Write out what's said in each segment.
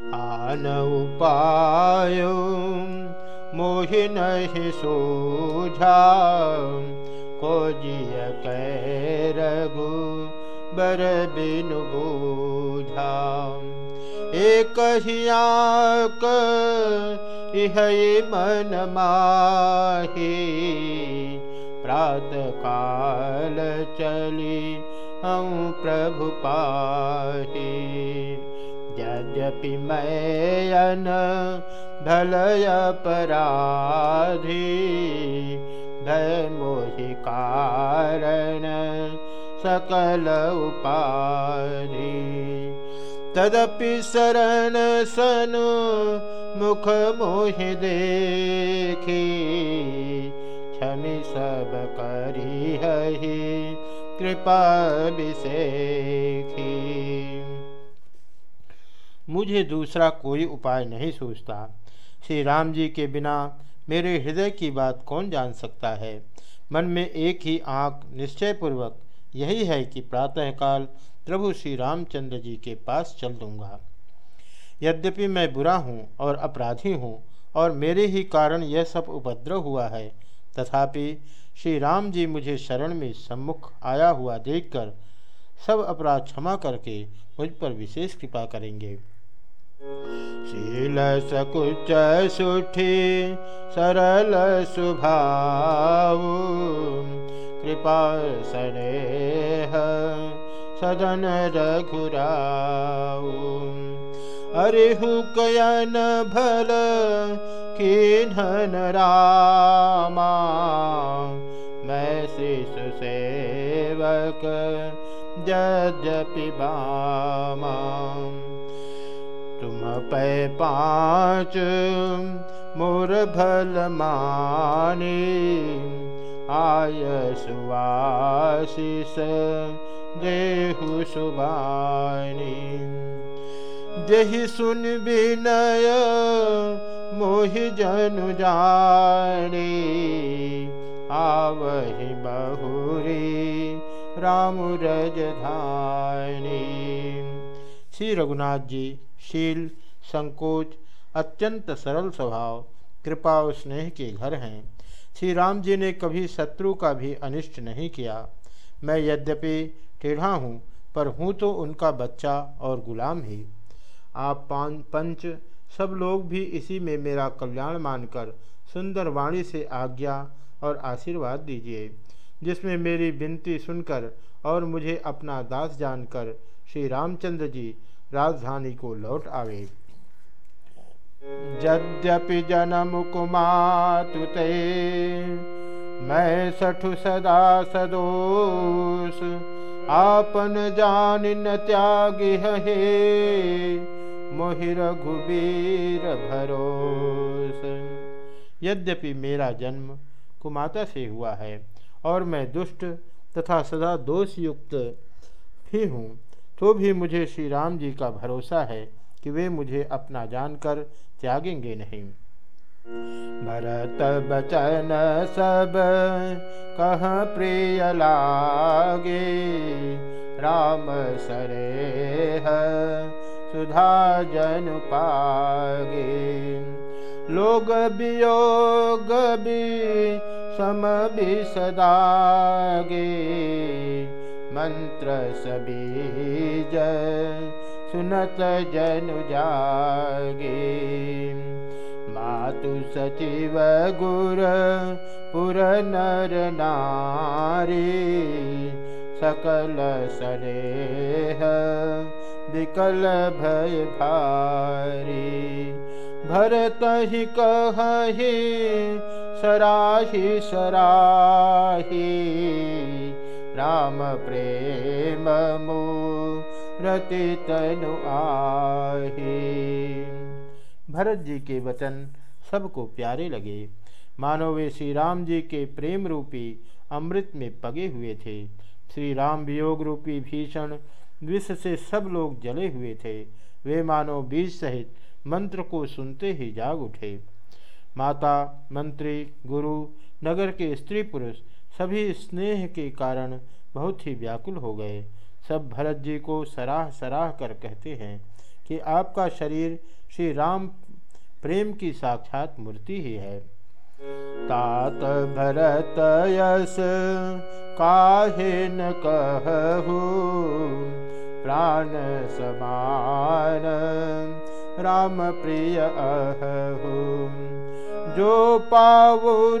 आन मोहि नहीं सूझा। को जिय कै रघु बर बिनु बूझा। एक हियाक इह मन माही। प्रात काल चली हम प्रभु पाही यद्यपि मैन भलय अपराधी भय मोहि कारण सकल उपाधि। तदपि शरण सनु मुख मोहि देखी क्षमि सब करी हही कृपा विषेखी मुझे दूसरा कोई उपाय नहीं सोचता। श्री राम जी के बिना मेरे हृदय की बात कौन जान सकता है? मन में एक ही आँख निश्चयपूर्वक यही है कि प्रातःकाल प्रभु श्री रामचंद्र जी के पास चल दूँगा। यद्यपि मैं बुरा हूँ और अपराधी हूँ और मेरे ही कारण यह सब उपद्रव हुआ है, तथापि श्री राम जी मुझे शरण में सम्मुख आया हुआ देखकर सब अपराध क्षमा करके मुझ पर विशेष कृपा करेंगे। शील सकुच सुठी सरल स्वभाव कृपा स्नेह सदन रघुराऊ अरिहु कयन भल किन्हन रामा। मैं शिशु सेवक यद्यपि बामा पै पाँच मोर भल मानी आय सुवाशिष देहु सुबानी। जहि सुन विनय मोहि जनु जानी। आवहि बहुरी राम रजधानी श्री रघुनाथ जी, शील, संकोच, अत्यंत सरल स्वभाव, कृपा और स्नेह के घर हैं। श्री राम जी ने कभी शत्रु का भी अनिष्ट नहीं किया। मैं यद्यपि टेढ़ा हूँ, पर हूँ तो उनका बच्चा और गुलाम ही। आप पान, पंच, सब लोग भी इसी में मेरा कल्याण मानकर सुंदर वाणी से आज्ञा और आशीर्वाद दीजिए, जिसमें मेरी विनती सुनकर और मुझे अपना दास जानकर श्री रामचंद्र जी राजधानी को लौट आवे। यद्यपि जन्म कुमातुते, मैं सठु सदा सदोष, आपन जान न त्यागी हे मोहि रघुबीर भरोस। यद्यपि मेरा जन्म कुमाता से हुआ है और मैं दुष्ट तथा सदा दोष युक्त भी हूँ तो भी मुझे श्री राम जी का भरोसा है कि वे मुझे अपना जानकर त्यागेंगे नहीं। भरत बचन सब, कह प्रिय लागे, राम सरे सुधा जन पागे। लोग भी, सम भी सदागे। मंत्र सबीज सुनत जनु जागे। मातु सचिव गुर पुर नर नारी सकल सरेह विकल भय भारी। भरत ही कही सराही सराही राम प्रेम मूरति तनु आही। भरत जी के वचन सबको प्यारे लगे। मानो वे श्री राम जी के प्रेम रूपी अमृत में पगे हुए थे। श्री राम वियोग रूपी भीषण विष से सब लोग जले हुए थे। वे मानो बीज सहित मंत्र को सुनते ही जाग उठे। माता, मंत्री, गुरु, नगर के स्त्री पुरुष सभी स्नेह के कारण बहुत ही व्याकुल हो गए। सब भरत जी को सराह सराह कर कहते हैं कि आपका शरीर श्री राम प्रेम की साक्षात मूर्ति ही है। तात भरत यस काहे न कहू? प्राण समान, राम प्रिय अहू। जो पावर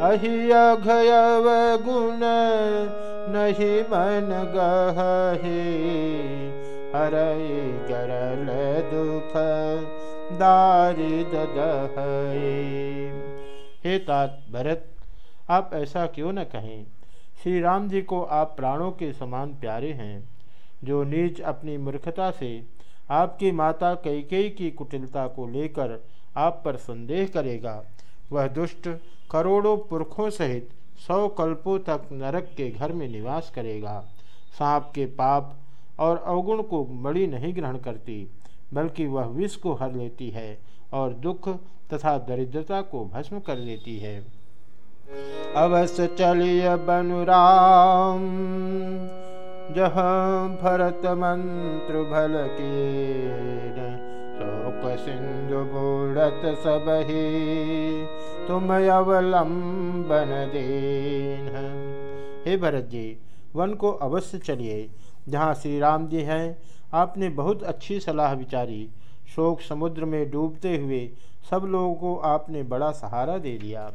अहियघयव गुण नहीं मन गहे। हर गरल दुख दारिद हे तात भरत, आप ऐसा क्यों न कहें? श्री राम जी को आप प्राणों के समान प्यारे हैं, जो नीच अपनी मूर्खता से आपकी माता कैकेयी की कुटिलता को लेकर आप पर संदेह करेगा। वह दुष्ट करोड़ों पुरखों सहित सौ कल्पों तक नरक के घर में निवास करेगा। सांप के पाप और अवगुण को मड़ी नहीं ग्रहण करती, बल्कि वह विष को हर लेती है और दुख तथा दरिद्रता को भस्म कर देती है। अवश्य चलिय बनुराम जहाँ भरत मंत्र भल के सिंधु बूढ़त सब ही तुम अवलंबन दीन हे भरत जी, वन को अवश्य चलिए, जहाँ श्री राम जी हैं, आपने बहुत अच्छी सलाह विचारी। शोक समुद्र में डूबते हुए सब लोगों को आपने बड़ा सहारा दे दिया।